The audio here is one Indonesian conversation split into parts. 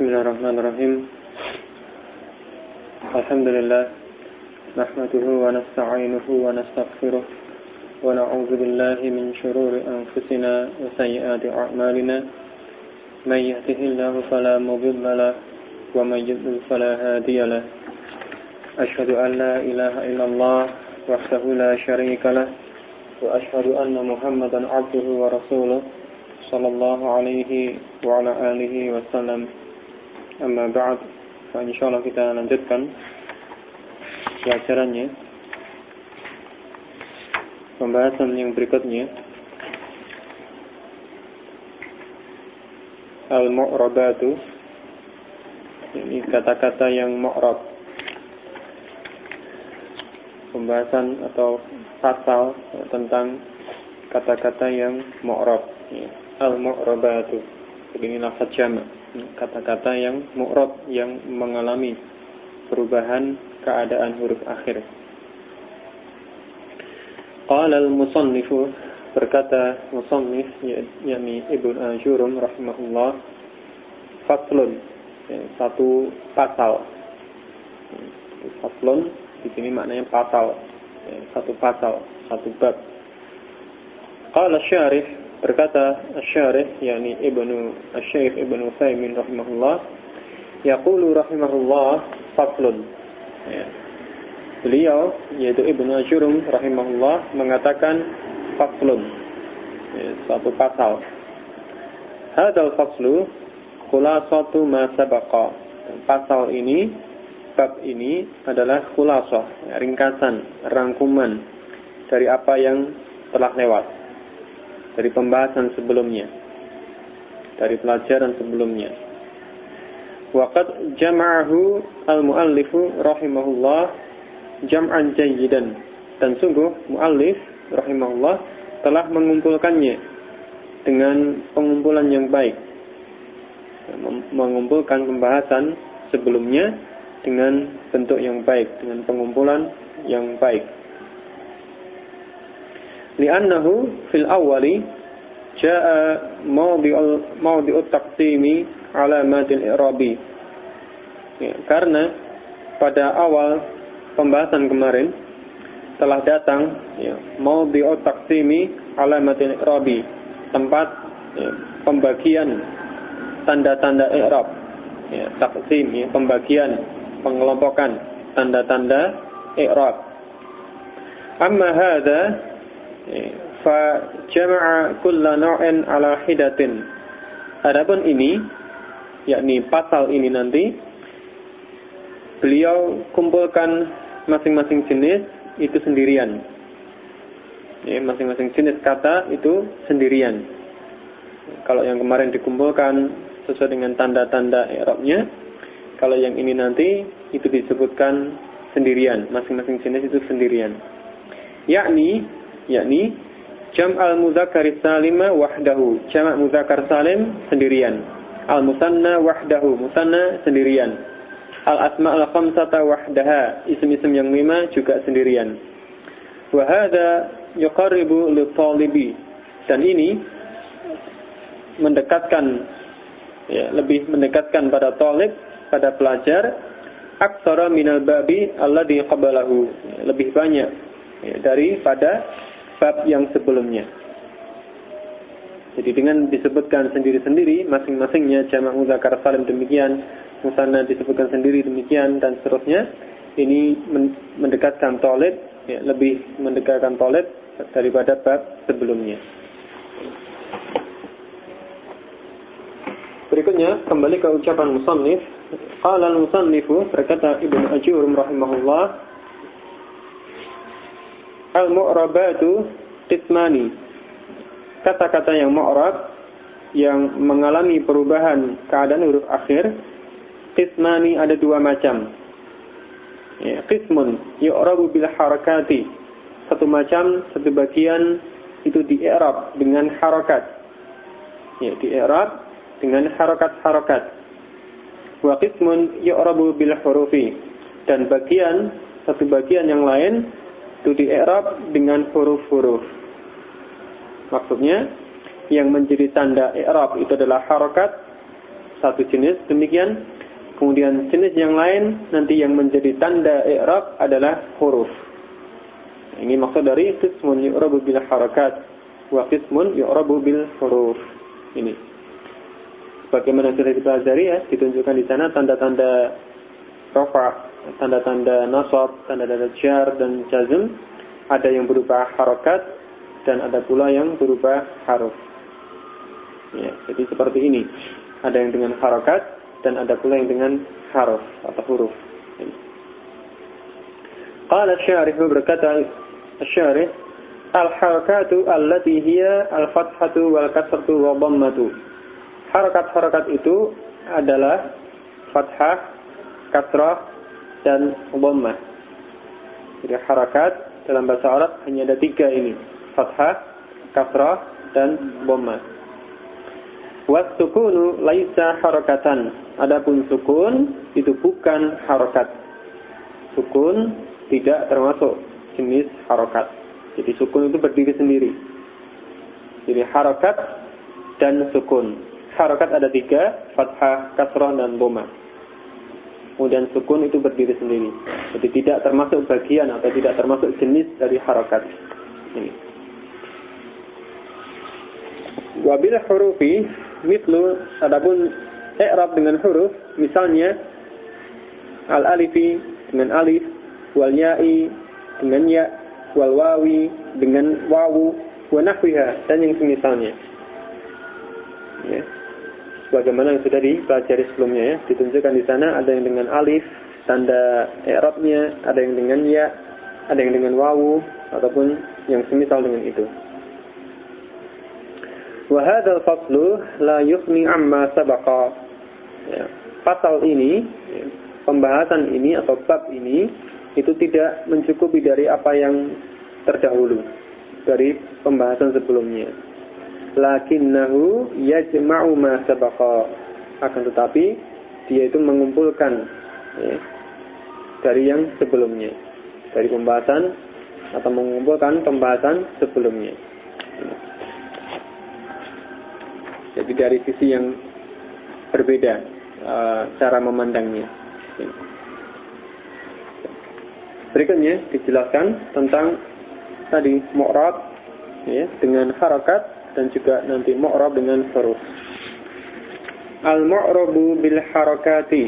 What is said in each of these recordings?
بسم الله الرحمن الرحيم. الحمد لله نحمده ونستعينه ونستغفره ونعوذ بالله من شرور أنفسنا وسيئات أعمالنا. من يهده الله فلا مضل له ومن يضلل فلا هادي له. أشهد أن لا إله إلا الله وحده لا شريك له وأشهد أن محمدا عبده ورسوله صلى الله عليه وعلى آله وسلم. Amma ba'd. Insya Allah kita lanjutkan Pelajarannya. Pembahasan yang berikutnya. Al-Mu'rabatu. Ini kata-kata yang mu'rab. Pembahasan atau fatal tentang kata-kata yang mu'rab. Al-Mu'rabatu. Ini inilah jama' kata-kata yang mu'rab yang mengalami perubahan keadaan huruf akhir. Qala al-musannifu berkata musannif yakni Ibnu Ajurum rahimahullah faslun satu pasal. Faslun di sini maknanya pasal satu pasal satu bab. Qala syarih berkata syarih yakni Ibnu Syekh Ibnu Utsaimin rahimahullah yaqulu rahimahullah faslun. Ya. beliau yaitu Ibnu Ajurum rahimahullah mengatakan faslun. Ya, satu pasal. Hadal faslu khulasatu ma sabaqa. Pasal ini bab ini adalah khulasah ringkasan rangkuman dari apa yang telah lewat dari pembahasan sebelumnya dari pelajaran sebelumnya. Waqad jama'ahu al-muallifu rahimahullah jam'an jayyidan. Dan sungguh muallif rahimahullah telah mengumpulkannya dengan pengumpulan yang baik. Mengumpulkan pembahasan sebelumnya dengan bentuk yang baik dengan pengumpulan yang baik li'annahu fil awali jaa mawdi'ul mawdi'ut taqsimi alamatil i'rabi ya, karena pada awal pembahasan kemarin telah datang ya, mau taqsimi alamatil i'rabi tempat ya, pembagian tanda-tanda i'rab. Ya, taksim ya, pembagian pengelompokan tanda-tanda i'rab. Amma hadha ya, fa jama'a kulla naw'in ala hidatin adapun ini yakni pasal ini nanti beliau kumpulkan masing-masing jenis itu sendirian. Masing-masing jenis kata itu sendirian. Kalau yang kemarin dikumpulkan sesuai dengan tanda-tanda i'rabnya, kalau yang ini nanti itu disebutkan sendirian, masing-masing jenis itu sendirian. Yakni, yakni jam al muzakkar salima wahdahu, jamak muzakkar salim sendirian. Al musanna wahdahu, musanna sendirian Al-asma al-khamsata wahdaha, isim-isim yang lima juga sendirian. Wa hadha yuqarribu li Dan ini mendekatkan ya, lebih mendekatkan pada talib, pada pelajar aksara minal babi alladhi qablahu. Ya, lebih banyak ya, daripada bab yang sebelumnya. Jadi dengan disebutkan sendiri-sendiri masing-masingnya jamak muzakkar salim demikian, musanna disebutkan sendiri demikian dan seterusnya ini mendekatkan toilet ya, lebih mendekatkan toilet daripada bab sebelumnya berikutnya kembali ke ucapan musannif qala al-musannifu berkata Ibnu Ajurum rahimahullah al-mu'rabatu qismani kata-kata yang mu'rab yang mengalami perubahan keadaan huruf akhir Qismani ada dua macam. Ya, qismun yu'rabu bil harakati. Satu macam, satu bagian itu di i'rab dengan harakat. Ya, di i'rab dengan harakat-harakat. Wa qismun yu'rabu bil hurufi. Dan bagian, satu bagian yang lain itu di i'rab dengan huruf-huruf. Maksudnya, yang menjadi tanda i'rab itu adalah harakat satu jenis demikian. Kemudian jenis yang lain nanti yang menjadi tanda i'rab adalah huruf. Ini maksud dari qismun yu'rabu bil harakat wa qismun yu'rabu bil huruf. Ini. Bagaimana sudah dipelajari ya? Ditunjukkan di sana tanda-tanda rafa tanda-tanda nasab tanda-tanda jar dan jazm ada yang berupa harakat dan ada pula yang berupa haruf Ya, jadi seperti ini. Ada yang dengan harokat dan ada pula yang dengan haruf atau huruf. Qala syarih berkata syarih al-harakatu allati hiya al-fathatu wal kasratu wa dhammatu. Harakat-harakat itu adalah fathah, kasrah dan dhammah. Jadi harakat dalam bahasa Arab hanya ada tiga ini. Fathah, kasrah, dan dhammah. Wasukunu laisa harakatan. Adapun sukun itu bukan harokat. Sukun tidak termasuk jenis harokat. Jadi sukun itu berdiri sendiri. Jadi harokat dan sukun. Harokat ada tiga, fathah, kasrah, dan boma. Kemudian sukun itu berdiri sendiri. Jadi tidak termasuk bagian atau tidak termasuk jenis dari harokat. Ini. Wabil hurufi mislu adapun i'rab dengan huruf misalnya al alifi dengan alif wal ya'i dengan ya wal wawi dengan wawu wa nahwiha dan yang semisalnya ya sebagaimana yang sudah dipelajari sebelumnya ya ditunjukkan di sana ada yang dengan alif tanda i'rabnya ada yang dengan ya ada yang dengan wawu ataupun yang semisal dengan itu Wahadal faslu la yukhni amma sabaqa. Ya, pasal ini, ya, pembahasan ini atau bab ini itu tidak mencukupi dari apa yang terdahulu dari pembahasan sebelumnya. Lakinnahu yajma'u ma sabaqa. Akan tetapi dia itu mengumpulkan ya, dari yang sebelumnya, dari pembahasan atau mengumpulkan pembahasan sebelumnya. Jadi dari sisi yang berbeda uh, cara memandangnya. Berikutnya dijelaskan tentang tadi mu'rab ya, dengan harakat dan juga nanti mu'rab dengan huruf. Al-mu'rabu bil harakati.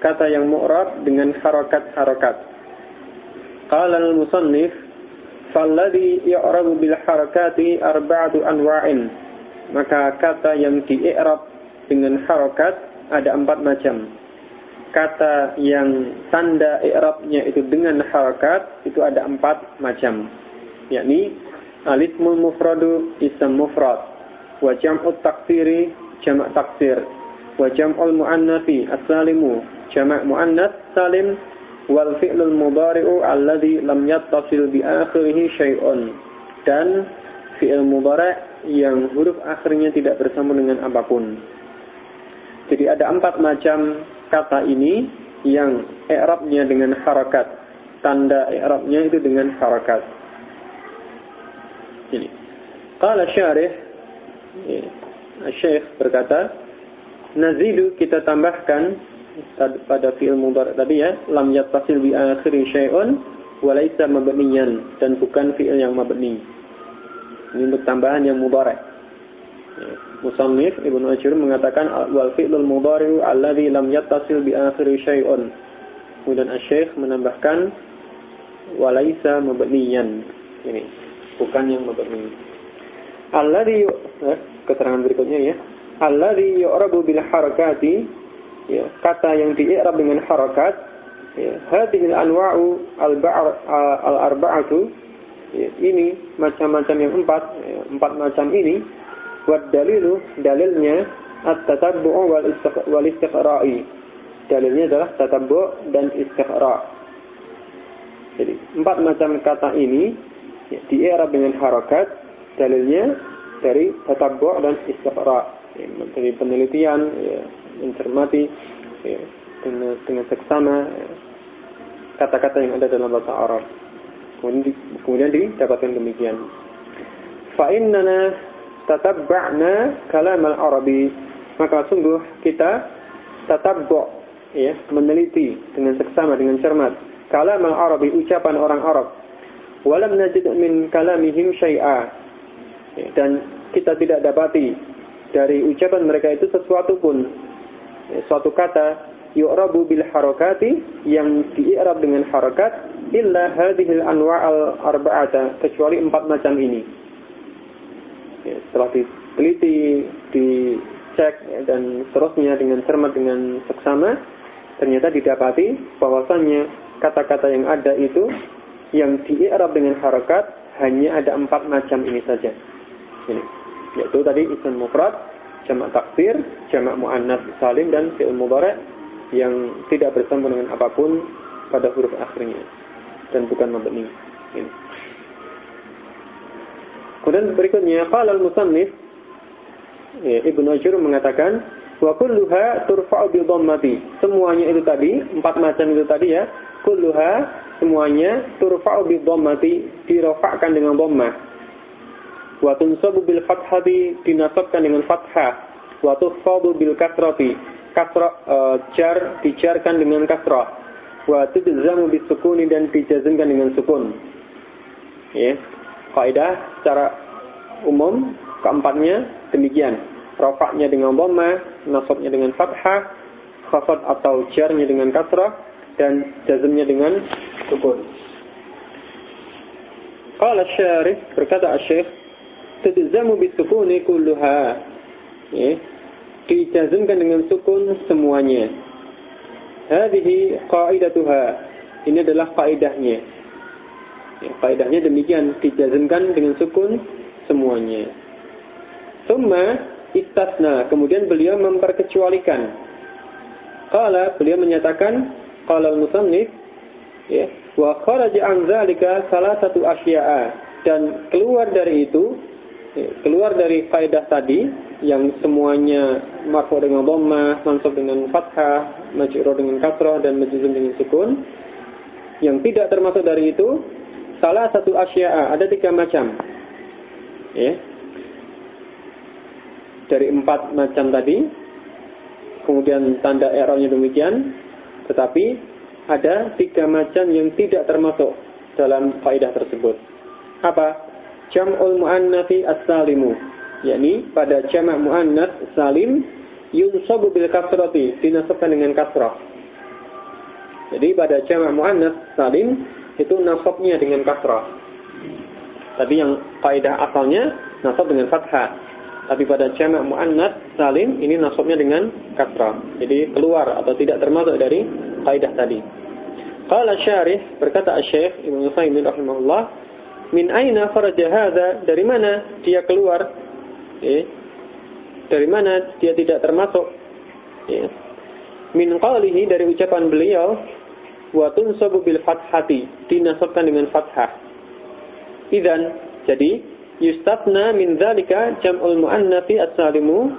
Kata yang mu'rab dengan harakat-harakat. Qala al-musannif falladhi ya'rabu bil harakati arba'atu anwa'in maka kata yang di i'rab dengan harokat ada empat macam. Kata yang tanda i'rabnya itu dengan harokat itu ada empat macam. Yakni alismul mufradu ism mufrad wa jam'ut taksiri jamak taksir wa jam'ul muannatsi as-salimu jamak muannats salim wal fi'lul mudhari'u alladhi lam yattasil bi akhirih syai'un dan fi'il mudhari' yang huruf akhirnya tidak bersambung dengan apa pun. Jadi ada empat macam kata ini yang i'rabnya dengan harakat. Tanda i'rabnya itu dengan harakat. Ini. Qala syarih ya, Syekh berkata, nazidu kita tambahkan pada fi'il mudhari tadi ya, lam yattasil bi akhiri syai'un wa laisa mabniyan dan bukan fi'il yang mabni. Ini untuk tambahan yang mubarak. Ya. Musannif Ibnu Ajur mengatakan wal fi'lul mudhari'u alladhi lam yattasil bi akhiri syai'un. Kemudian Asy-Syaikh menambahkan walaisa mabniyan. Ini bukan yang mabni. Alladhi eh, keterangan berikutnya ya. Alladhi yu'rabu bil harakati ya, kata yang di-i'rab dengan harakat ya, hadhihi al-anwa'u al-arba'atu ya, ini macam-macam yang empat ya, empat macam ini buat dalilu dalilnya at-tatabbu' wal istiqra'i dalilnya adalah tatabbu' dan istiqra' jadi empat macam kata ini ya, di era dengan harakat dalilnya dari tatabbu' dan istiqra' ya, dari penelitian ya, mencermati ya, dengan, dengan seksama ya, kata-kata ya, yang ada dalam bahasa Arab. Kemudian didapatkan demikian. Fa innana tatabba'na kalam al-Arabi. Maka sungguh kita tetap ya, meneliti dengan seksama dengan cermat kalam Arabi ucapan orang Arab walam najid min kalamihim syai'a. Ya, dan kita tidak dapati dari ucapan mereka itu sesuatu pun. Ya, suatu kata yu'rabu bil harakati yang di'rab dengan harakat illa hadhil anwa'al arba'ata kecuali empat macam ini. Ya, setelah diteliti dicek ya, dan seterusnya dengan cermat dengan seksama ternyata didapati bahwasannya kata-kata yang ada itu yang di-i'rab dengan harakat hanya ada empat macam ini saja. Ini, yaitu tadi isim mufrad, jamak taksir, jamak muannats salim dan fi'il mudhari' yang tidak bersambung dengan apa pun pada huruf akhirnya dan bukan mabni. Ini. Kemudian berikutnya qala al-musannif ya, Ibnu Ajur mengatakan Wa kulluha turfa'u bi dhammati. Semuanya itu tadi, empat macam itu tadi ya. Kulluha semuanya turfa'u bi dhammati, dirafa'kan dengan dhammah. Wa tunsabu bil fathati, dinasabkan dengan fathah. Wa tukhfadu bil kasrati, kasrah uh, jar dijarkan dengan kasrah. Wa tujzamu bis sukuni dan dijazmkan dengan sukun. Ya. Kaidah secara umum keempatnya demikian rofaknya dengan dhamma, nasabnya dengan fathah, khafat atau jarnya dengan kasrah, dan jazmnya dengan sukun. Qala syarif berkata Syekh, "Tadzamu bisukuni kulluha." Ya, dijazmkan dengan sukun semuanya. Hadhihi qaidatuha. Ini adalah kaidahnya. Ya, kaidahnya demikian dijazmkan dengan sukun semuanya. Thumma istasna. Kemudian beliau memperkecualikan. Qala beliau menyatakan qala al-musannif ya wa kharaja an zalika salah satu asya'a dan keluar dari itu ya, keluar dari kaidah tadi yang semuanya marfu dengan dhamma, mansub dengan fathah, majrur dengan kasrah dan majzum dengan sukun. Yang tidak termasuk dari itu salah satu asya'a ada tiga macam. Ya, dari empat macam tadi. Kemudian tanda errornya demikian. Tetapi ada tiga macam yang tidak termasuk dalam kaidah tersebut. Apa? Jam'ul mu'annafi as-salimu. yakni pada jamak mu'annats salim yunsabu bil kasrati, dinasabkan dengan kasrah. Jadi pada jamak mu'annats salim itu nasabnya dengan kasrah. Tapi yang kaidah asalnya nasab dengan fathah. Tapi pada jamak muannats salim ini nasabnya dengan kasrah. Jadi keluar atau tidak termasuk dari kaidah tadi. Qala syarih berkata Syekh Ibnu Utsaimin rahimahullah, "Min aina kharaja hadza? Dari mana dia keluar?" Eh, dari mana dia tidak termasuk? Eh, min qalihi dari ucapan beliau wa tunsabu bil fathati dinasabkan dengan fathah. Idan jadi yustafna min dzalika jam'ul muannatsi as-salimu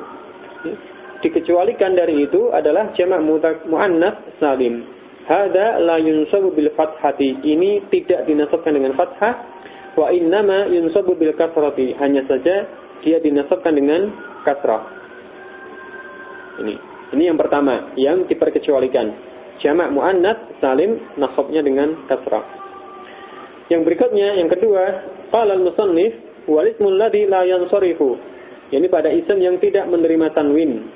dikecualikan dari itu adalah jamak muannats salim. Hada la yunsabu bil fathati. Ini tidak dinasabkan dengan fathah wa innama yunsabu bil kasrati. Hanya saja dia dinasabkan dengan kasrah. Ini. Ini yang pertama yang diperkecualikan. Jamak muannats salim nasabnya dengan kasrah. Yang berikutnya, yang kedua, qala al-musannif walismul ladzi la yansarifu. Yani pada isim yang tidak menerima tanwin.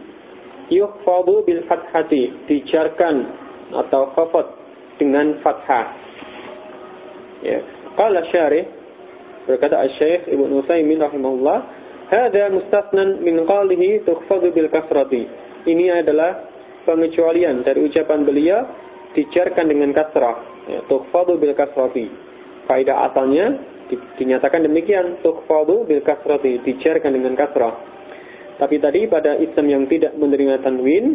Yukhfadu bil fathati, dijarkan atau khafat dengan fathah. Ya. Qala syarih berkata Asy-Syaikh Ibnu Utsaimin rahimahullah, "Hadza mustasnan min qalihi tukhfadu bil kasrati." Ini adalah pengecualian dari ucapan beliau dijarkan dengan kasrah, ya, tukhfadu bil kasrati. Kaidah asalnya dinyatakan demikian tukhfadu bil kasrati dijarkan dengan kasrah. Tapi tadi pada isim yang tidak menerima tanwin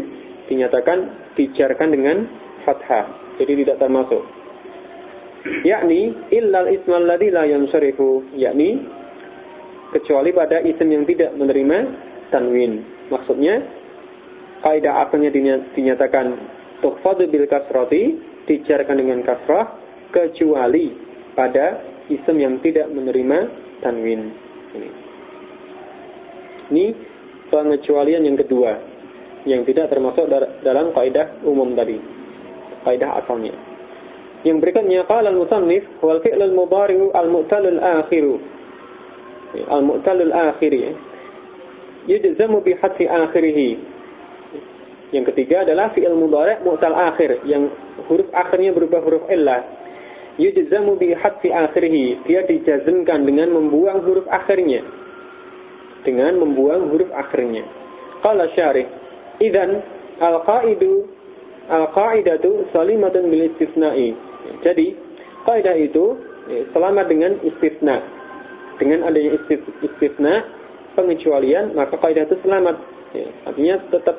dinyatakan dijarkan dengan fathah. Jadi tidak termasuk. Yakni illal ismal ladzi la yansarifu, yakni kecuali pada isim yang tidak menerima tanwin. Maksudnya kaidah asalnya dinyatakan tukhfadu bil kasrati dijarkan dengan kasrah kecuali pada isim yang tidak menerima tanwin. Ini. Ini pengecualian yang kedua yang tidak termasuk dalam kaidah umum tadi. Kaidah asalnya. Yang berikutnya qala al-musannif wal fi'l al-mudhari'u al-mu'tal al-akhiru. Al-mu'tal al-akhiri yujzamu bi hadfi akhirih. Yang ketiga adalah fi'il mudhari' mu'tal akhir yang huruf akhirnya berubah huruf illah. Yujzamu bi hadfi akhirih. Dia dijazmkan dengan membuang huruf akhirnya. Dengan membuang huruf akhirnya. Qala syarih, "Idzan al-qaidu al-qaidatu salimatun bil istisna'i." Jadi, kaidah itu ya, selamat dengan istisna. Dengan adanya istisna, pengecualian, maka kaidah itu selamat. Ya, artinya tetap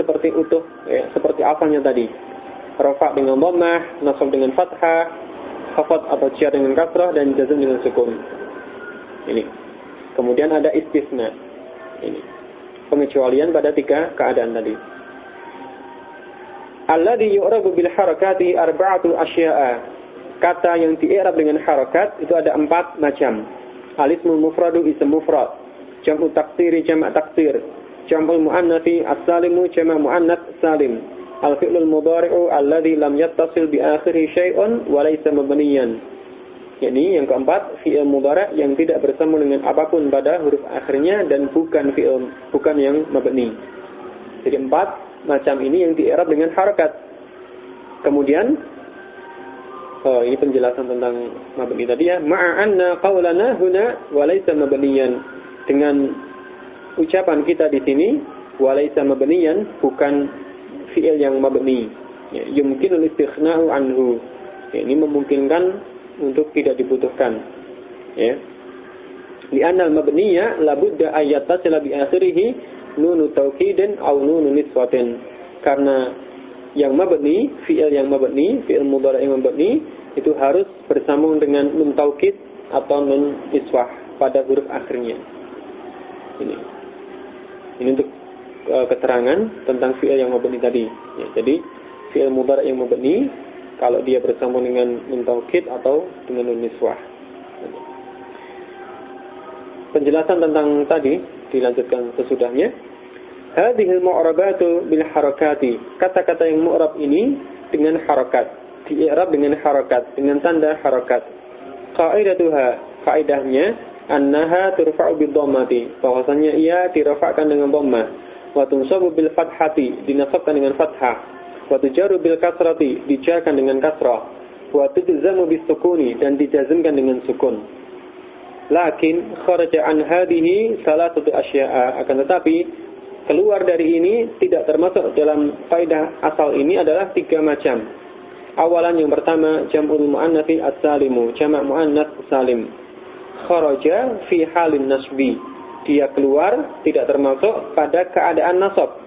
seperti utuh, ya, seperti asalnya tadi. Rafa dengan dhammah, nasab dengan fathah, khafat atau cia dengan kasrah dan jazm dengan sukun. Ini. Kemudian ada istisna. Ini. Pengecualian pada tiga keadaan tadi. Alladhi yu'rabu bil harakati arba'atu asya'a. Kata yang di'irab dengan harakat itu ada empat macam. Alismul mufradu ism mufrad. Jam'u taksiri jamak taksir. Jam'ul mu'annati as-salimu jamak mu'annat salim. Al-fi'lul mudhari'u alladhi lam yattasil bi akhiri syai'un wa laysa mabniyan. Ini yang keempat, fi'il mudhari' yang tidak bersama dengan apa pun pada huruf akhirnya dan bukan fi'il bukan yang mabni. Jadi empat macam ini yang diirab dengan harakat. Kemudian oh, ini penjelasan tentang mabni tadi ya. Ma'anna qawlana huna wa laysa mabniyan. Dengan ucapan kita di sini wa laysa mabniyan bukan fi'il yang mabni. Ya, yumkinul istighna'u anhu. Ya, ini memungkinkan untuk tidak dibutuhkan. Ya. Li'anna al-mabniya labudda ayat tasila bi akhirih nunu taukidin au nunu niswatin. Karena yang mabni, fi'il yang mabni, fi'il mudhari yang mabni itu harus bersambung dengan nun taukid atau nun niswah pada huruf akhirnya. Ini. Ini untuk uh, keterangan tentang fi'il yang mabni tadi. Ya, jadi fi'il mudhari yang mabni kalau dia bersambung dengan nun taukid atau dengan nun niswah. Penjelasan tentang tadi dilanjutkan sesudahnya. Hadhil mu'rabatu bil harakati. Kata-kata yang mu'rab ini dengan harakat. Di'irab dengan harakat, dengan tanda harakat. Qaidatuha, kaidahnya annaha turfa'u bil dhammati. Bahwasanya ia dirafa'kan dengan dhammah. Wa tunsabu bil fathati, dinasabkan dengan fathah. Wa tujaru bil kasrati, dijarkan dengan kasrah. Wa tujzamu bis sukuni dan dijazmkan dengan sukun. Lakin kharaja an hadhihi satu asya'a. Akan tetapi keluar dari ini tidak termasuk dalam kaidah asal ini adalah tiga macam. Awalan yang pertama jam'ul muannatsi as-salimu, jamak muannats salim. Kharaja fi halin nasbi. Dia keluar tidak termasuk pada keadaan nasab.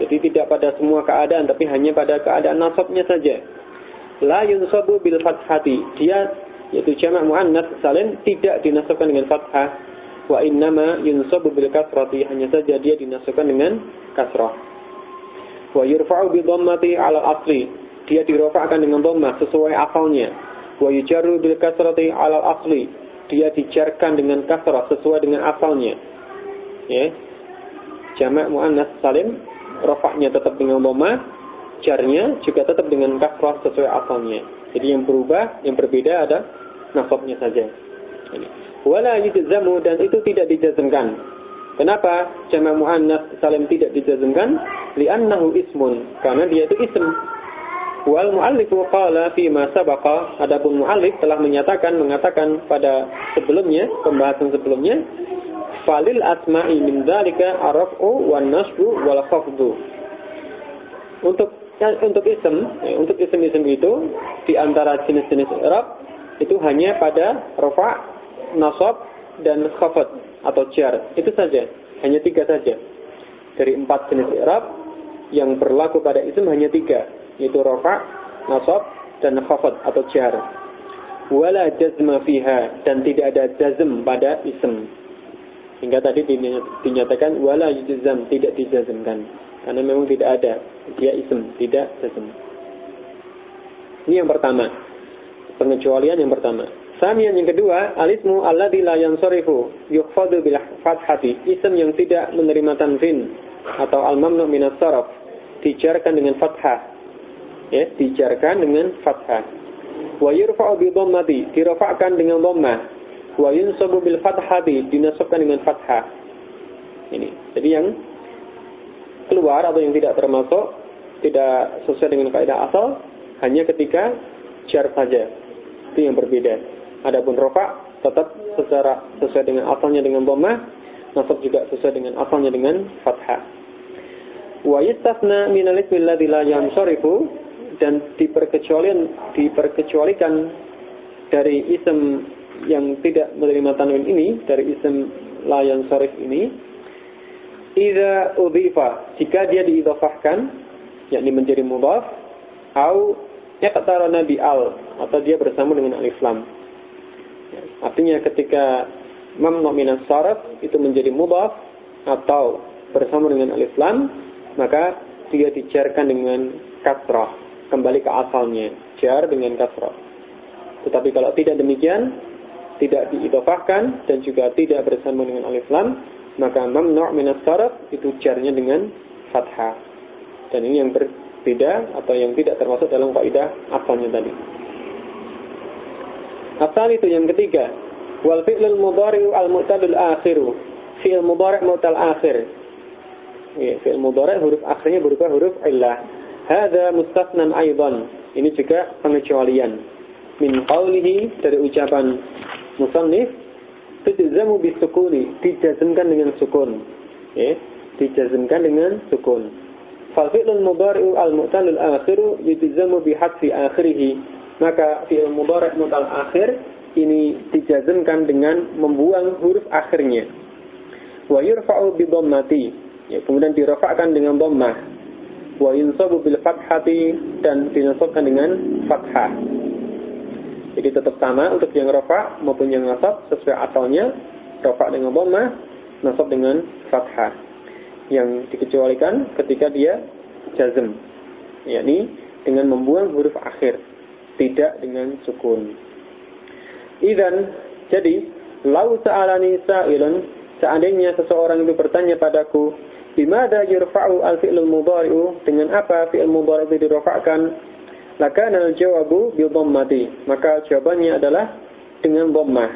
Jadi tidak pada semua keadaan tapi hanya pada keadaan nasabnya saja. La yunsabu bil fathati. Dia yaitu jamak muannats salim tidak dinasabkan dengan fathah wa innama yunsabu bil kasrati hanya saja dia dinasabkan dengan kasrah wa yurfa'u bi dhammati 'ala asli dia dirafa'kan dengan dhammah sesuai asalnya wa yujarru bil kasrati 'ala asli dia dijarkan dengan kasrah sesuai dengan asalnya ya jamak muannats salim rafa'nya tetap dengan dhammah jarnya juga tetap dengan kasrah sesuai asalnya jadi yang berubah, yang berbeda ada nasabnya saja. Wala yujzamu dan itu tidak dijazmkan. Kenapa jamak muannats salim tidak dijazmkan? Li'annahu ismun, karena dia itu ism. Wal muallifu qala fi ma sabaqa, adapun muallif telah menyatakan mengatakan pada sebelumnya, pembahasan sebelumnya, falil asma'i min dzalika araf'u wan nasbu wal khafdu. Untuk untuk ism, ya, untuk ism-ism itu di antara jenis-jenis i'rab itu hanya pada rofa, nasab, dan khafat atau jar. Itu saja. Hanya tiga saja. Dari empat jenis i'rab yang berlaku pada ism hanya tiga. Yaitu rofa, nasab, dan khafat atau jar. Wala jazma fiha. Dan tidak ada jazm pada ism. Hingga tadi dinyatakan wala jazm tidak dijazmkan. Karena memang tidak ada dia ism, tidak jazm. Ini yang pertama. Pengecualian yang pertama. Samian yang kedua, alismu alladzi la yansarifu yukhfadu bil fathati. Ism yang tidak menerima tanwin atau al-mamnu minas sarf dijarkan dengan fathah. Ya, dijarkan dengan fathah. Wa yurfa'u bi dhammati, dirafa'kan dengan dhammah. Wa yunsabu bil fathati, dinasabkan dengan fathah. Ini. Jadi yang keluar atau yang tidak termasuk tidak sesuai dengan kaidah asal hanya ketika jar saja. Itu yang berbeda. Adapun rofa tetap secara sesuai dengan asalnya dengan dhammah, nasab juga sesuai dengan asalnya dengan fathah. Wa yastasna min al-ismi alladhi la yansarifu dan diperkecualikan diperkecualikan dari isim yang tidak menerima tanwin ini dari isim la yansarif ini. Idza udhifa jika dia diidhafahkan yakni menjadi mudhaf au yaqtarana bi al atau dia bersama dengan alif lam. Artinya ketika mamnu minas sarf itu menjadi mudhaf atau bersama dengan alif lam maka dia dijarkan dengan kasrah kembali ke asalnya jar dengan kasrah. Tetapi kalau tidak demikian tidak diidofahkan dan juga tidak bersama dengan alif lam maka mamnu' minas sarf itu jarnya dengan fathah. Dan ini yang berbeda atau yang tidak termasuk dalam kaidah asalnya tadi. Asal itu yang ketiga. Wal fi'lul mudhari'u al mu'tadul akhiru. Fi'il mudhari' mu'tal akhir. Ya, fi'il mudhari huruf akhirnya berupa huruf illah. Hada mustasnan aidan. Ini juga pengecualian. Min qawlihi dari ucapan musannif tujzamu bisukuni, dijazmkan dengan sukun. Ya, dijazmkan dengan sukun. Fal fi'lul mudhari'u al-mu'talul akhiru yujzamu bihadfi akhirih. Maka fi'il mudhari' mu'tal akhir ini dijazmkan dengan membuang huruf akhirnya. Wa yurfa'u bi dhammati Ya, kemudian dirafakkan dengan dhammah. Wa yunsabu bil fathati dan dinasabkan dengan fathah. Jadi tetap sama untuk yang rafa maupun yang nasab sesuai asalnya. Rafa dengan dhammah, nasab dengan fathah. Yang dikecualikan ketika dia jazm. yakni dengan membuang huruf akhir, tidak dengan sukun. Idan, jadi, lau sa'alani sa'ilun, seandainya seseorang itu bertanya padaku, Bimada yurfa'u al-fi'lul mudhari'u dengan apa fi'il mudhari' itu dirafa'kan? Lakana al-jawabu bi dhammati. Maka jawabannya adalah dengan dhammah.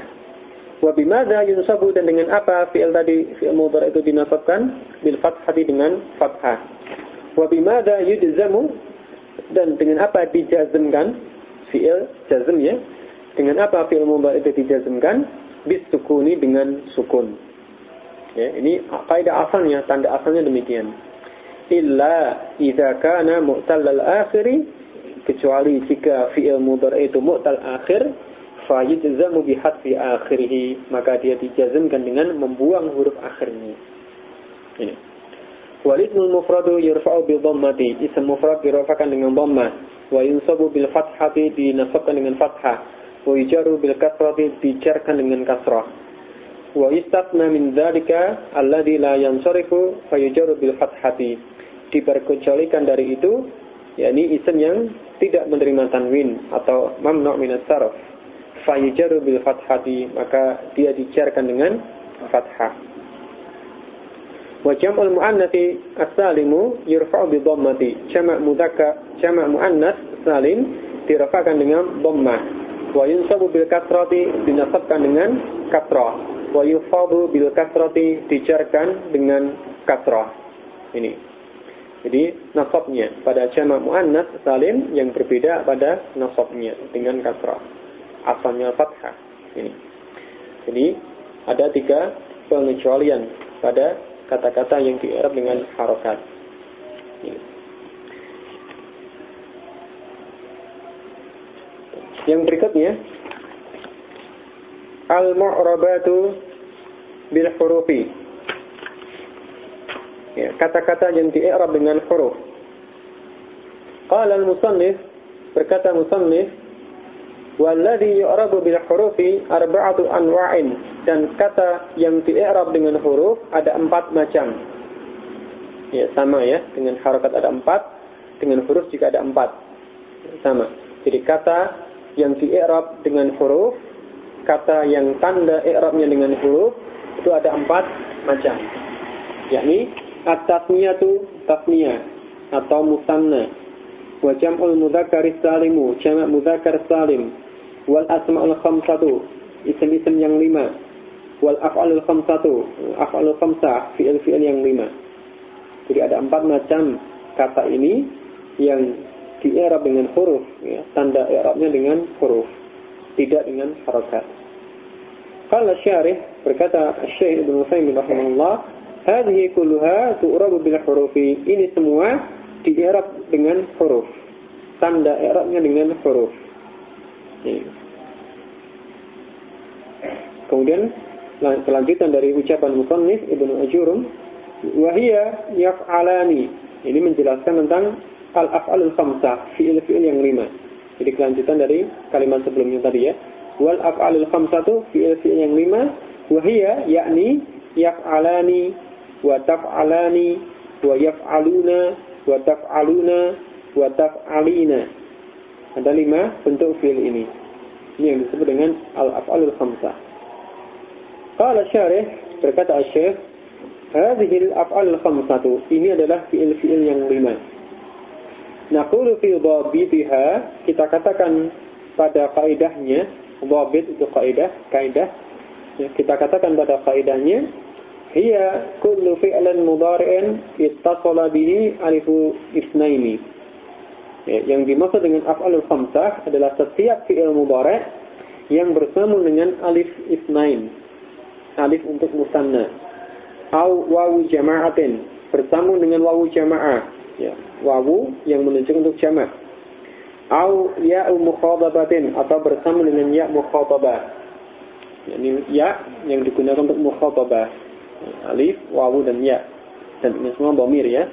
Wa bimada yunsabu dan dengan apa fi'il tadi fi'il mudhari' itu dinasabkan? Bil fathati dengan fathah. Wa bimada dan dengan apa dijazmkan? Fi'il jazm ya. Dengan apa fi'il mudhari' itu dijazmkan? Bis sukuni dengan sukun. Ya, ini kaidah asalnya, tanda asalnya demikian. Illa idza kana mu'tal al-akhiri kecuali jika fi'il mudhari itu mu'tal akhir fa yujzamu bi hadfi akhirih maka dia dijazmkan dengan membuang huruf akhirnya. Ini. Walismul mufradu yurfa'u bi dhammati. Ism mufrad dirafakan dengan dhammah wa yunsabu bil fathati dinasabkan dengan fathah wa yujaru bil kasrati dijarkan dengan kasrah wa istatna min dzalika alladhi la yansarifu fayujaru bil fathati. Diperkecualikan dari itu yakni isim yang tidak menerima tanwin atau mamnu min sarf fayujaru bil fathati maka dia dijarkan dengan fathah. Wa jam'ul muannatsi as-salimu yurfa'u bi dhammati. Jama' mudzakkar jama' muannas salim dirafa'kan dengan dhammah. Wa yunsabu bil kasrati dinasabkan dengan kasrah wa yufadu bil kasrati dijarkan dengan kasrah. Ini. Jadi nasabnya pada jamak muannas salim yang berbeda pada nasabnya dengan kasrah. Asalnya fathah. Ini. Jadi ada tiga pengecualian pada kata-kata yang diirab dengan harokat. Ini. Yang berikutnya al-mu'rabatu bil hurufi. Ya, kata-kata yang di-i'rab dengan huruf. Qala al-musannif berkata musannif walladhi yu'rabu bil hurufi arba'atu anwa'in dan kata yang di-i'rab dengan huruf ada empat macam. Ya, sama ya, dengan harakat ada empat, dengan huruf jika ada empat. Sama. Jadi kata yang di-i'rab dengan huruf kata yang tanda i'rabnya dengan huruf itu ada empat macam. Yakni At-tasniyatu tasniyah atau musanna. Wa jam'ul mudzakkar salimu, jamak mudzakkar salim. Wal asma'ul khamsatu, isim-isim yang lima. Wal af'alul khamsatu, af'alul khamsah, fi'il-fi'il yang lima. Jadi ada empat macam kata ini yang di i'rab dengan huruf, ya, tanda i'rabnya dengan huruf, tidak dengan harokat. Kalau syarih berkata Syekh Ibnu Utsaimin rahimahullah, "Hadhihi kulluha tu'rabu bil hurufi." Ini semua di i'rab dengan huruf. Tanda i'rabnya dengan huruf. Kemudian kelanjutan dari ucapan musannif Ibnu Ajurum, "Wahia yaf'alani." Ini menjelaskan tentang al-af'alul khamsah, fi'il-fi'il yang lima. Jadi kelanjutan dari kalimat sebelumnya tadi ya. Wal af'alul khamsatu fi'il-fi'il yang lima wahia yakni yaf'alani wa taf'alani wa yaf'aluna wa taf'aluna wa taf'alina. Ada lima bentuk fi'il ini. Ini yang disebut dengan al-af'alul khamsah. Qala syarih berkata Syekh, "Hadhihi al-af'alul khamsatu." Ini adalah fi'il-fi'il yang lima. Naqulu fi dhabitiha, kita katakan pada kaidahnya, dhabit itu kaidah, kaidah. Ya, kita katakan pada kaidahnya, hiya kullu fi'lan mudhari'in ittasala bihi alifu isnaini. Ya, yang dimaksud dengan af'alul khamsah adalah setiap fi'il mudhari' yang bersama dengan alif isnain. Alif untuk musanna. Au wawu jama'atin bersama dengan wawu jama'ah. Ya, wawu yang menunjukkan untuk jamak. Au ya mukhatabatin atau bersama dengan ya mukhatabah. Ini ya yang digunakan untuk mukhatabah. Alif, wawu dan ya. Dan ini semua bomir ya.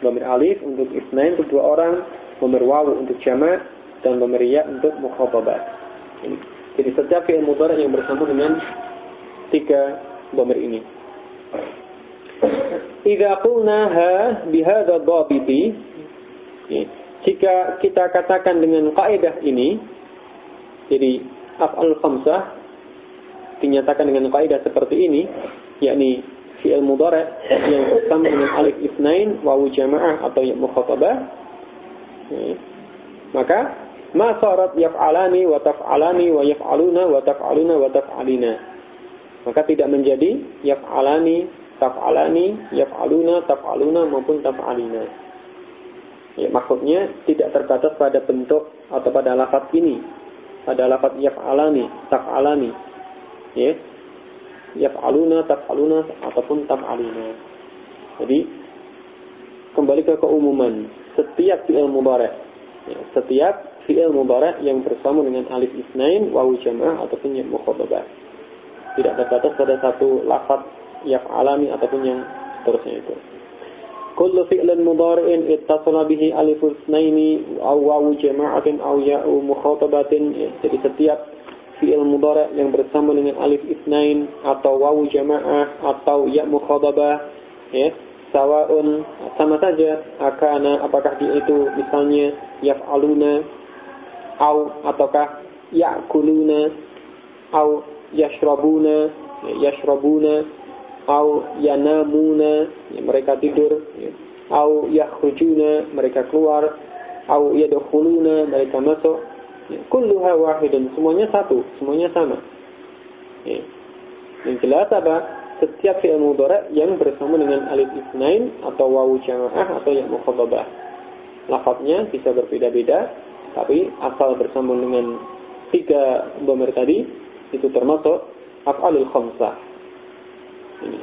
Bomir alif untuk isnain untuk dua orang, bomir wawu untuk jamak dan bomir ya untuk mukhatabah. Jadi setiap fi'il mudhari yang bersama dengan tiga bomir ini. Idza qulnaha bihadza dhabiti jika kita katakan dengan kaidah ini, jadi af'al khamsah dinyatakan dengan kaidah seperti ini, yakni fi'il mudhari yang bersama dengan alif isnain, wawu jamaah atau ya mukhatabah, maka ma sarat yaf'alani wa taf'alani wa yaf'aluna wa taf'aluna wa taf'alina. Maka tidak menjadi yaf'alani, taf'alani, yaf'aluna, taf'aluna maupun taf'alina. Ya, maksudnya tidak terbatas pada bentuk atau pada lafaz ini. Pada lafaz yaf'alani, taf'alani. Ya. Yaf'aluna, taf'aluna ataupun taf'alina. Jadi kembali ke keumuman. Setiap fi'il mudhari' ya, setiap fi'il mudhari' yang bersama dengan alif isnain, wawu jamaah ataupun yang. Tidak terbatas pada satu lafaz yaf'alani ataupun yang seterusnya itu. Fi'lin mudhari'in ittasala bihi alifu itsnaini aw wawu jama'atin aw ya'u mukhatabatin. Ya, jadi setiap fi'il mudhari' yang bersama dengan alif itsnain atau wawu jama'ah atau ya mukhatabah ya sawaun sama saja akana apakah dia itu misalnya yaf'aluna au ataukah ya'kuluna au yashrabuna ya, yashrabuna au yanamuna ya, mereka tidur ya. au yakhrujuna mereka keluar au yadkhuluna mereka masuk ya. kulluha wahidun semuanya satu semuanya sama ya. yang jelas apa setiap fi'il mudhari yang bersama dengan alif isnain atau wawu jamaah atau yang mukhatabah lafadznya bisa berbeda-beda tapi asal bersama dengan tiga dhamir tadi itu termasuk af'alul khamsah ini.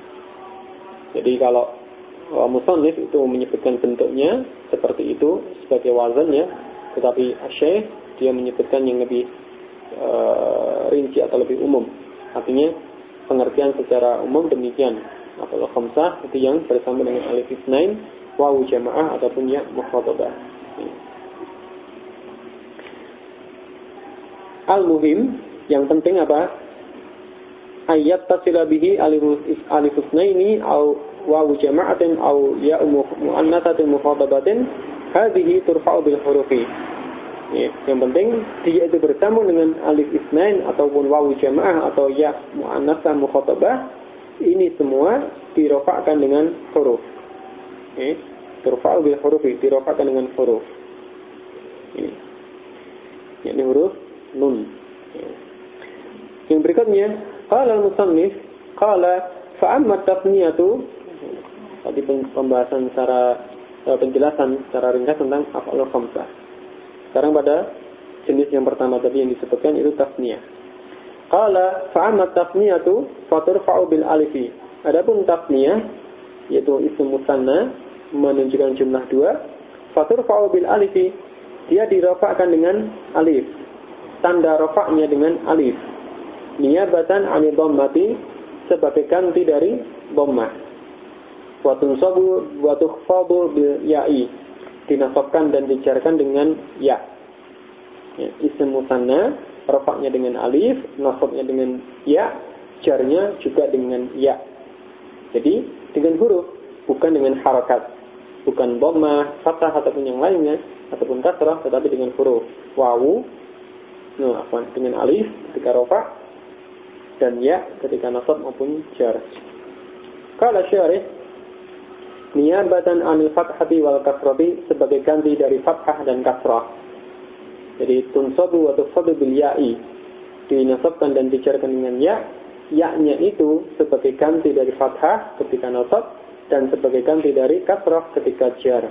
Jadi kalau uh, musonif itu menyebutkan bentuknya seperti itu sebagai wazannya, tetapi asyih dia menyebutkan yang lebih uh, rinci atau lebih umum. Artinya pengertian secara umum demikian. Atau khamsah itu yang bersama dengan alif isnain, wawu jamaah ataupun ya mukhatabah. Al-muhim yang penting apa? Ayat tasila bihi alif usnaini au wawu jama'atin au ya mu'annatatin mukhatabatin hadhihi turfa'u bil hurufi. Ya, yang penting dia itu bersama dengan alif isnain ataupun wawu jama'ah atau ya mu'annatah mukhatabah ini semua dirofakkan dengan huruf. Eh, turfa'u bil hurufi dirofakan dengan huruf. Ini yakni huruf nun. Yang berikutnya qala al-musannif qala fa'amma tafniyatu tadi pembahasan secara eh, penjelasan secara ringkas tentang af'alul khamsah sekarang pada jenis yang pertama tadi yang disebutkan itu tasniyah qala fa'amma tafniyatu faturfa'u bil alifi adapun tasniyah yaitu isim musanna menunjukkan jumlah dua faturfa'u bil alifi dia dirofakkan dengan alif. Tanda rofaknya dengan alif. Niyabatan ani dhammati sebagai ganti dari dhammah. Wa tunsabu wa tukhfadu bil ya'i. Dinasabkan dan dijarkan dengan ya. ya isim dengan alif, nasabnya dengan ya, jarnya juga dengan ya. Jadi dengan huruf, bukan dengan harakat. Bukan dhammah, fathah ataupun yang lainnya, ataupun kasrah tetapi dengan huruf wawu apa dengan alif ketika rofa dan ya ketika nasab maupun jar. Kala syarih niyabatan anil fathati wal kasrati sebagai ganti dari fathah dan kasrah. Jadi tunsabu wa tufadu bil ya'i dinasabkan dan dijarkan dengan ya. Ya-nya itu sebagai ganti dari fathah ketika nasab dan sebagai ganti dari kasrah ketika jar.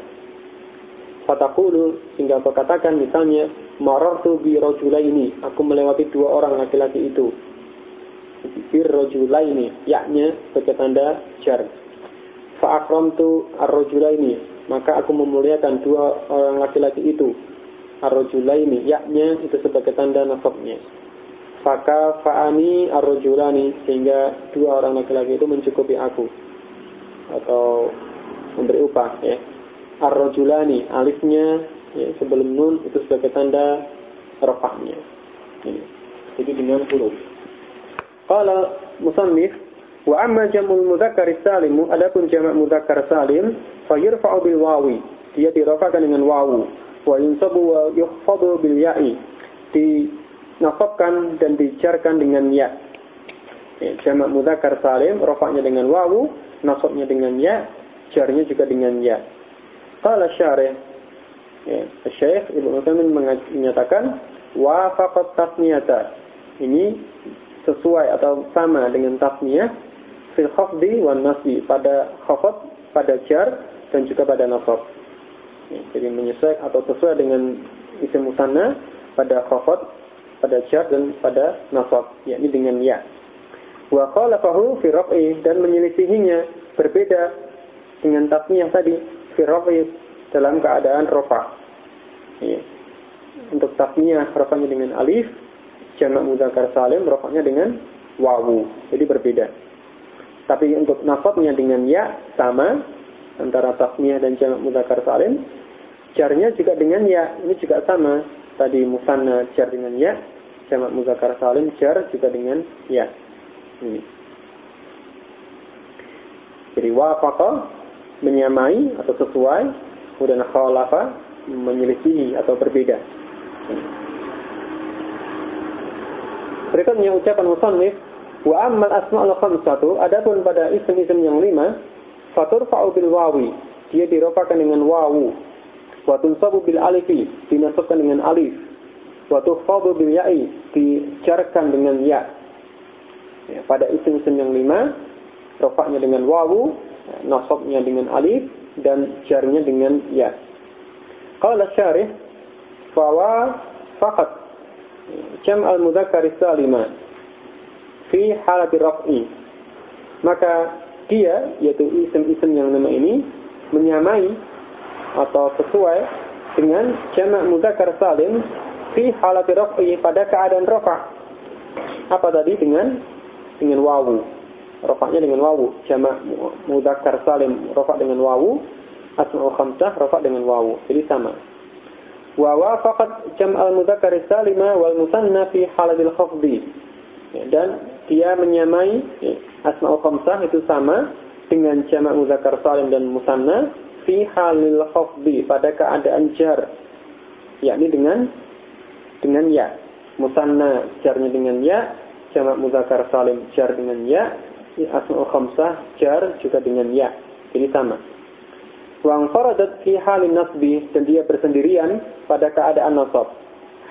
Fatakulu sehingga kau katakan misalnya marartu bi ini aku melewati dua orang laki-laki itu. Bir ini yaknya sebagai tanda jar. Fa akramtu ar-rajulaini maka aku memuliakan dua orang laki-laki itu. Ar-rajulaini yaknya itu sebagai tanda nasabnya. Faka fa'ani ar-rajulani sehingga dua orang laki-laki itu mencukupi aku atau memberi upah ya ar-rajulani alifnya ya, sebelum nun itu sebagai tanda rafahnya. Jadi dengan huruf. Qala musannif wa amma jam'ul mudzakkar salim adapun jamak mudzakkar salim fayurfa'u bil wawi dia dirafakan dengan wawu wa yunsabu wa yukhfadu bil ya'i dinasabkan dan dijarkan dengan ya. ya jamak mudzakkar salim rafa'nya dengan wawu nasabnya dengan ya jarnya juga dengan ya Qala syarih ya, Syekh Ibnu Utsaimin menyatakan wafaqat tasniyata. Ini sesuai atau sama dengan tasniyah fil khafdi wan nasbi pada khafd, pada jar dan juga pada nasab. Ya, jadi menyesuaikan atau sesuai dengan isim musanna pada khafd, pada jar dan pada nasab, yakni dengan ya. Wa qalafahu fi raf'i dan menyelisihinya berbeda dengan tasniyah tadi fi dalam keadaan rofa. Ya. Untuk tasniyah rofanya dengan alif, jamak mudzakkar salim rofanya dengan wawu. Jadi berbeda. Tapi untuk nasabnya dengan ya sama antara tasniyah dan jamak mudzakkar salim. Jarnya juga dengan ya, ini juga sama. Tadi musanna jar dengan ya, jamak mudzakkar salim jar juga dengan ya. Ini. Jadi wafaqa menyamai atau sesuai, kemudian khalafa menyelisihi atau berbeda. Berikutnya ucapan musannif wa ammal asma'ul khamsatu adapun pada isim-isim yang lima faturfa'u bil wawi dia dirofakan dengan wawu wa tunsabu bil alifi dinasabkan dengan alif wa tukhfadu bil ya'i dijarkan dengan ya. ya pada isim-isim yang lima rofaknya dengan wawu nasabnya dengan alif dan jarnya dengan ya. Qala syarih fawa faqat jam al-mudzakkar salima fi halati raf'i. Maka dia yaitu isim-isim yang nama ini menyamai atau sesuai dengan jamak mudzakkar salim fi halati raf'i pada keadaan rafa. Apa tadi dengan dengan wawu? Rofaknya dengan wawu. Jamak mudzakkar salim rofak dengan wawu. Asma'ul khamsah rofak dengan wawu. Jadi sama wa wafaqat jam'al mudzakkar salima wal musanna fi halatil khafdi ya, dan dia menyamai ya, asma'ul khamsah itu sama dengan jamak mudzakkar salim dan musanna fi halil khafdi pada keadaan jar yakni dengan dengan ya musanna jarnya dengan ya jamak mudzakkar salim jar dengan ya asma'ul khamsah jar juga dengan ya. Jadi sama. Wang faradat fi halin nasbi dan dia bersendirian pada keadaan nasab.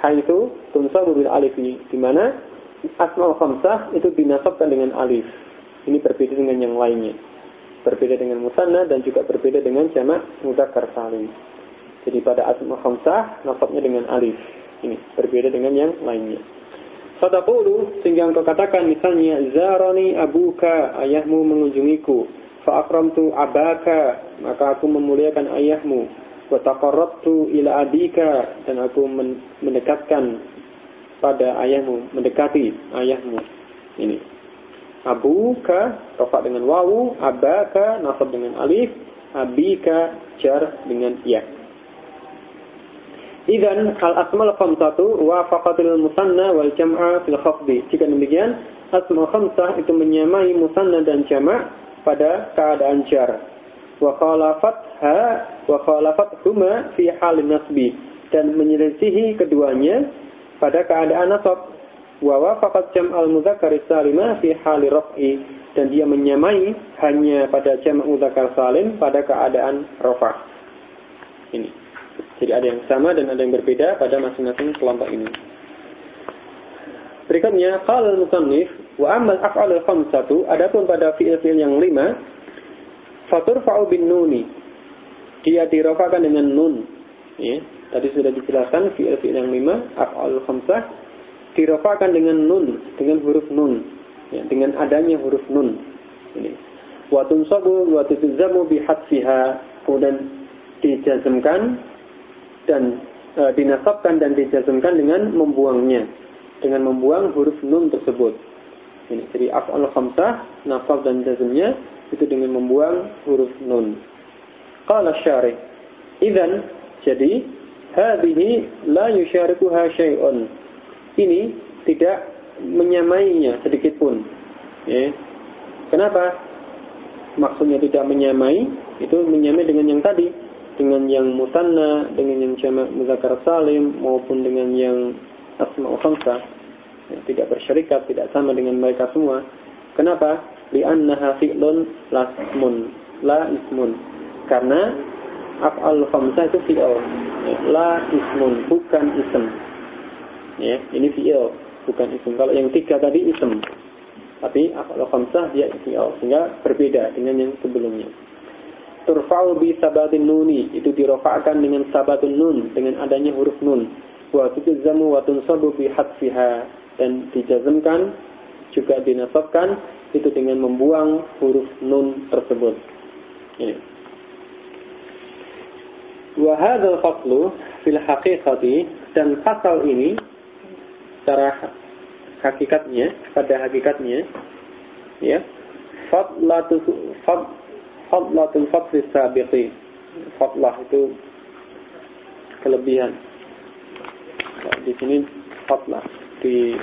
Haitsu tunsabu bil alifi di mana asmaul khamsah itu dinasabkan dengan alif. Ini berbeda dengan yang lainnya. Berbeda dengan musanna dan juga berbeda dengan jamak mudzakkar salim. Jadi pada asmaul khamsah nasabnya dengan alif. Ini berbeda dengan yang lainnya. Fataqulu sehingga engkau katakan misalnya zarani abuka ayahmu mengunjungiku fa akramtu abaka maka aku memuliakan ayahmu. Wa taqarrabtu ila abika dan aku mendekatkan pada ayahmu mendekati ayahmu. Ini. Abuka rafa dengan wawu. Abaka nasab dengan alif. Abika jar dengan ya. Idan al asmal khamsatu wa faqatil musanna wal jam'a fil khafdi. Jika demikian, asmal khamsah itu menyamai musanna dan jama' pada keadaan jar. Wa khalafatha wa khalafat huma fi halin nasbi dan menyelisihi keduanya pada keadaan nasab. Wa wafaqat jam'al mudzakkar salima fi hali raf'i dan dia menyamai hanya pada jam' mudzakkar salim pada keadaan rafa. Ini. Jadi ada yang sama dan ada yang berbeda pada masing-masing kelompok ini. Berikutnya, qala al-musannif wa amal af'al al-khamsatu adapun pada fi'il-fi'il yang lima faturfa'u bin nuni. Dia dirofakan dengan nun. Ya, tadi sudah dijelaskan fi'il-fi'il yang lima af'al khamsah dirofakan dengan nun, dengan huruf nun. Ya, dengan adanya huruf nun. Ini. Wa tunsabu wa tutzamu bi kemudian dijazmkan dan e, dinasabkan dan dijazmkan dengan membuangnya dengan membuang huruf nun tersebut. Ini jadi af'al khamsah nasab dan jazmnya itu dengan membuang huruf nun. Qala syarih. Idzan jadi hadhihi la yusyarikuha syai'un. Ini tidak menyamainya sedikit pun. Ya. Kenapa? Maksudnya tidak menyamai itu menyamai dengan yang tadi dengan yang mutanna, dengan yang jamak muzakkar salim maupun dengan yang asma khamsah ya, tidak bersyarikat, tidak sama dengan mereka semua. Kenapa? Li'annaha fi'lun la ismun, la ismun. Karena af'al khamsah itu fi'il, ya, la ismun, bukan ism. Ya, ini fi'il, bukan ism. Kalau yang tiga tadi ism. Tapi af'al khamsah dia fi'il, sehingga berbeda dengan yang sebelumnya turfa'u bi sabatin nuni itu dirofakkan dengan sabatun nun dengan adanya huruf nun wa tujzamu wa tunsabu bi hadfiha dan dijazmkan juga dinasabkan itu dengan membuang huruf nun tersebut ini wa hadzal faslu fil haqiqati dan pasal ini secara hakikatnya pada hakikatnya ya fadlatu fad fadlatul sabiqi. Fadlah itu kelebihan. Di sini fadlah di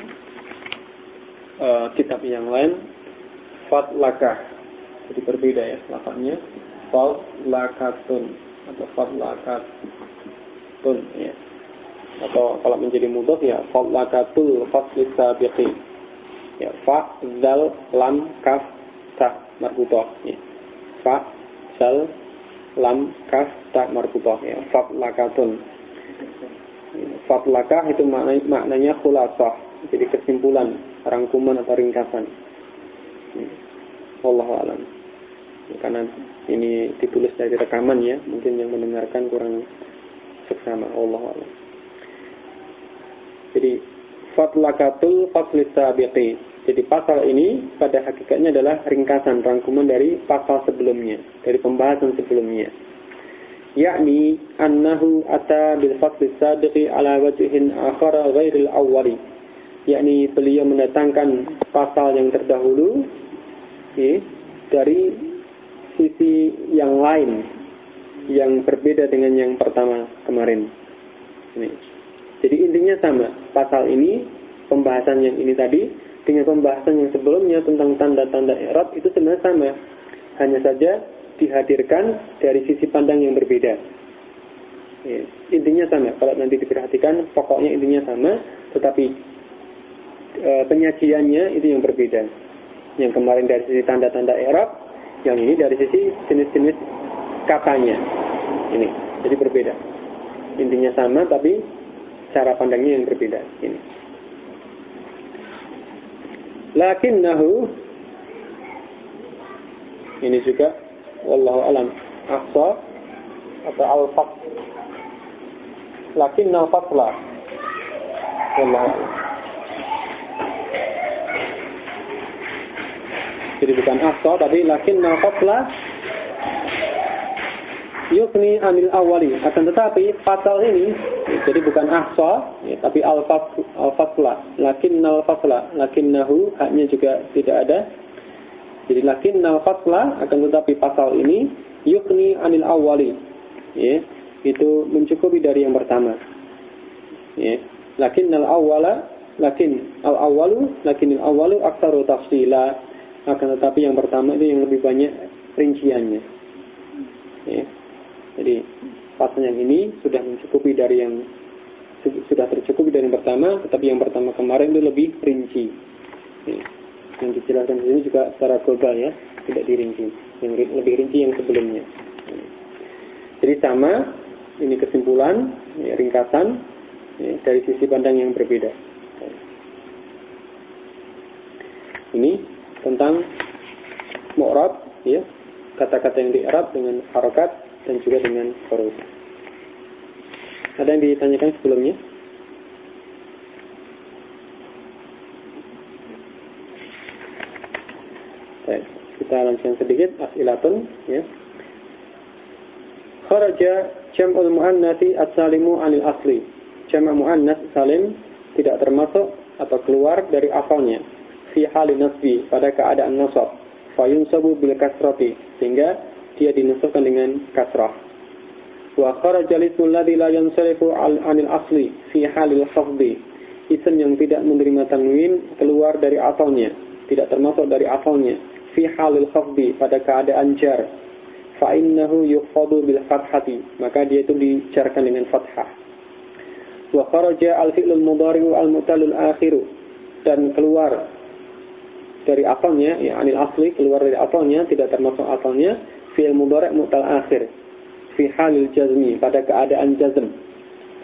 uh, kitab yang lain fadlaka. Jadi berbeda ya lafaznya. Fadlakatun atau fadlakatun ya. Atau kalau menjadi mudah ya fadlakatul fadlis sabiqi. Ya fa zal lam kaf ta marbutoh ya fa sal lam kaf tak marbutoh ya fatlakatun fatlakah itu maknanya, maknanya jadi kesimpulan rangkuman atau ringkasan. Allah alam. Karena ini ditulis dari rekaman ya mungkin yang mendengarkan kurang seksama. Allah alam. Jadi fatlakatul fatlis sabiqi jadi pasal ini pada hakikatnya adalah ringkasan rangkuman dari pasal sebelumnya, dari pembahasan sebelumnya. Yakni annahu ata bil fasl sadiqi ala wajhin akhara ghairil awwali. Yakni beliau mendatangkan pasal yang terdahulu ya, dari sisi yang lain yang berbeda dengan yang pertama kemarin. Ini. Jadi intinya sama, pasal ini pembahasan yang ini tadi dengan pembahasan yang sebelumnya tentang tanda-tanda i'rab itu sebenarnya sama. Hanya saja dihadirkan dari sisi pandang yang berbeda. Ya, intinya sama. Kalau nanti diperhatikan, pokoknya intinya sama, tetapi e, penyajiannya itu yang berbeda. Yang kemarin dari sisi tanda-tanda i'rab, yang ini dari sisi jenis-jenis katanya. Ini, jadi berbeda. Intinya sama tapi cara pandangnya yang berbeda. Ini. Lakinnahu ini juga wallahu alam. Aqsa atau al-faq lakinna al-faqla wallahu alam. Jadi bukan aqsa tapi lakinna al-faqla yukni anil awali. Akan tetapi pasal ini jadi bukan ahsa ya, tapi al fasla lakin nal fasla lakinnahu haknya juga tidak ada jadi lakin fasla akan tetapi pasal ini yukni anil awali ya itu mencukupi dari yang pertama. Ya lakin nal awala lakin al awalu lakin al awalu aksaru tafsila. Akan tetapi yang pertama itu yang lebih banyak rinciannya. Ya jadi pasal yang ini sudah mencukupi dari yang sudah tercukupi dari yang pertama, tetapi yang pertama kemarin itu lebih rinci. Yang dijelaskan di sini juga secara global ya, tidak dirinci. Yang lebih rinci yang sebelumnya. Jadi sama, ini kesimpulan, ya, ringkasan ya, dari sisi pandang yang berbeda. Ini tentang mu'rab, ya, kata-kata yang di Arab dengan harokat dan juga dengan huruf. Ada yang ditanyakan sebelumnya? Baik, kita lanjutkan sedikit as'ilatun ya. Kharaja jam'ul muannati as-salimu 'anil asli. Jam' muannas salim tidak termasuk atau keluar dari asalnya fi hali nasbi pada keadaan nasab fayunsabu bil kasrati sehingga dia dinasabkan dengan kasrah. Wa kharaja lismul ladzi la yansarifu anil asli fi halil khafdi. Isim yang tidak menerima tanwin keluar dari asalnya, tidak termasuk dari asalnya fi halil khafdi pada keadaan jar. Fa innahu yukhfadu bil fathati, maka dia itu dijarkan dengan fathah. Wa kharaja al fi'lul mudhari'u al mutalul akhiru dan keluar dari asalnya, ya anil asli keluar dari asalnya, tidak termasuk asalnya fi'il mudhari' mutal akhir fi halil jazmi pada keadaan jazm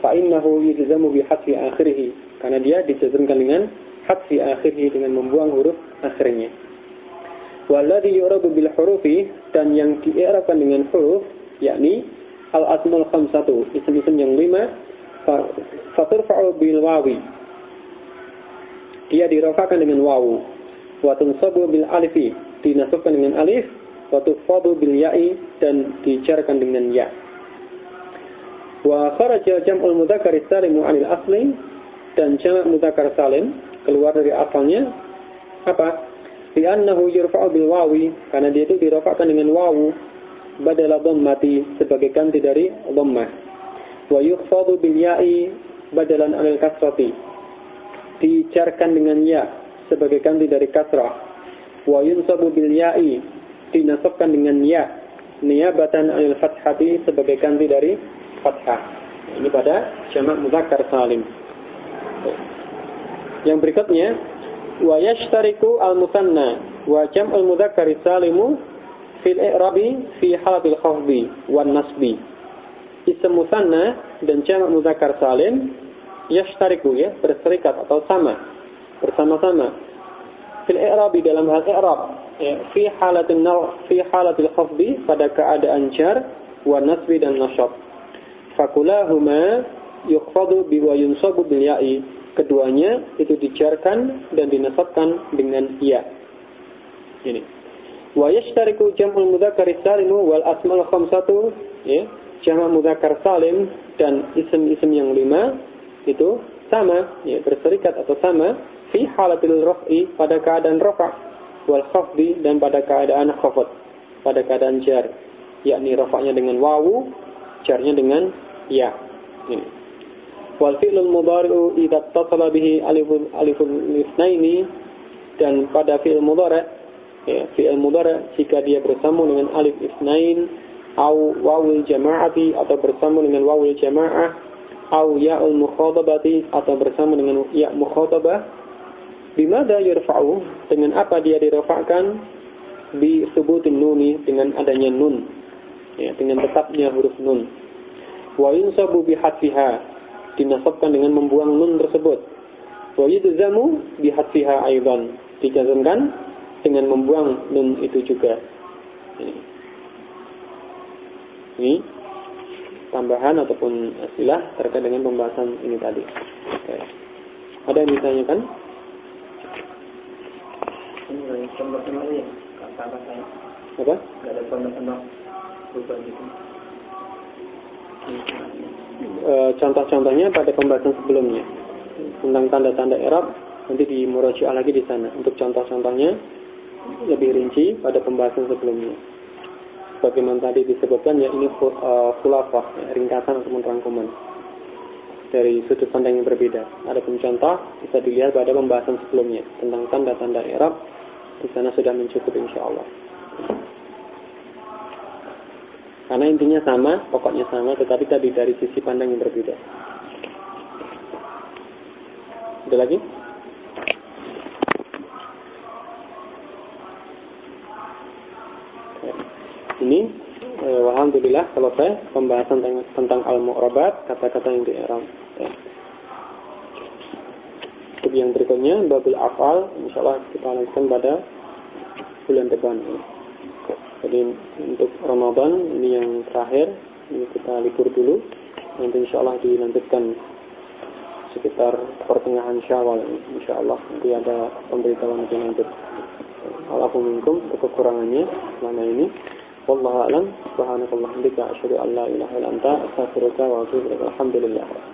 fa innahu yujzamu bi hadfi akhirih karena dia dijazmkan dengan hadfi akhirih dengan membuang huruf akhirnya walladhi yuradu bil hurufi dan yang diirabkan dengan huruf yakni al asmul khamsatu isim-isim yang lima faturfa'u bil wawi dia dirofakan dengan wawu wa tunsabu bil alifi dinasabkan dengan alif wa tufadu bil ya'i dan dijarkan dengan ya. Wa kharaja jam'ul mudzakkar salimu 'anil asli dan jamak mudzakkar salim keluar dari asalnya apa? Li'annahu yurfa'u bil wawi karena dia itu dirafa'kan dengan wawu badala dhammati sebagai ganti dari dhammah. Wa yukhfadu bil ya'i badalan 'anil kasrati. Dijarkan dengan ya sebagai ganti dari kasrah. Wa yunsabu bil ya'i dinasabkan dengan ya niyabatan anil fathati sebagai ganti dari fathah. Ini pada jamak muzakkar salim. Yang berikutnya wa yashtariku al musanna wa jam'ul muzakkar salimu fil i'rabi fi halatil khafdi wan nasbi. Isim musanna dan jamak muzakkar salim yashtariku ya berserikat atau sama bersama-sama fil i'rabi dalam hal i'rab ya, fi halatin naw fi halatil khafdi pada keadaan jar wa nasbi dan nasab. Fakulahuma yukhfadu bi wa yunsabu bil ya'i. Keduanya itu dijarkan dan dinasabkan dengan ya. Ini. Wa yashtariku jam'ul mudzakkar salimu wal asmal khamsatu ya. Jamak mudzakkar salim dan isim-isim yang lima itu sama ya berserikat atau sama fi halatil raf'i pada keadaan rafa' wal khafdi dan pada keadaan khafat pada keadaan jar yakni rafa'nya dengan wawu jarnya dengan ya ini fi'lul mudhari'u idza tasala bihi alifun alifun itsnaini dan pada fi'il mudhari' ya fi'il mudhari' jika dia bersambung dengan alif itsnain au wawul jama'ati atau bersambung dengan wawul jama'ah au ya'ul mukhatabati atau bersambung dengan ya mukhatabah Bimada yurfa'u dengan apa dia dirafa'kan bi subutin nuni dengan adanya nun ya, dengan tetapnya huruf nun. Wa yunsabu bihadfiha dinasabkan dengan membuang nun tersebut. Wa yudzamu bihadfiha aidan dijazmkan dengan membuang nun itu juga. Ini. Ini tambahan ataupun istilah terkait dengan pembahasan ini tadi. Oke. Ada yang ditanyakan? Apa? Tidak ada pembahasan berubah gitu. E, contoh-contohnya pada pembahasan sebelumnya tentang tanda-tanda Arab nanti di murojaah lagi di sana untuk contoh-contohnya lebih rinci pada pembahasan sebelumnya. Bagaimana tadi disebutkan ya ini khulafah, ya, ringkasan ataupun rangkuman dari sudut pandang yang berbeda. Ada pun contoh bisa dilihat pada pembahasan sebelumnya tentang tanda-tanda Arab di sana sudah mencukupi insya Allah. Karena intinya sama, pokoknya sama, tetapi tadi dari sisi pandang yang berbeda. Ada lagi? Ini eh, alhamdulillah selesai pembahasan tentang, tentang al-mu'rabat, kata-kata yang di Arab. Ya. Yang berikutnya babul afal, insyaallah kita lanjutkan pada bulan depan. Jadi untuk Ramadan ini yang terakhir, ini kita libur dulu. Nanti insyaallah dilanjutkan sekitar pertengahan Syawal insyaallah nanti ada pemberitahuan lebih lanjut. Alhamdulillah untuk kekurangannya selama ini. Wallahu a'lam. Subhanakallah hamdika asyhadu an la ilaha illa anta astaghfiruka wa atubu ilaik. Alhamdulillah.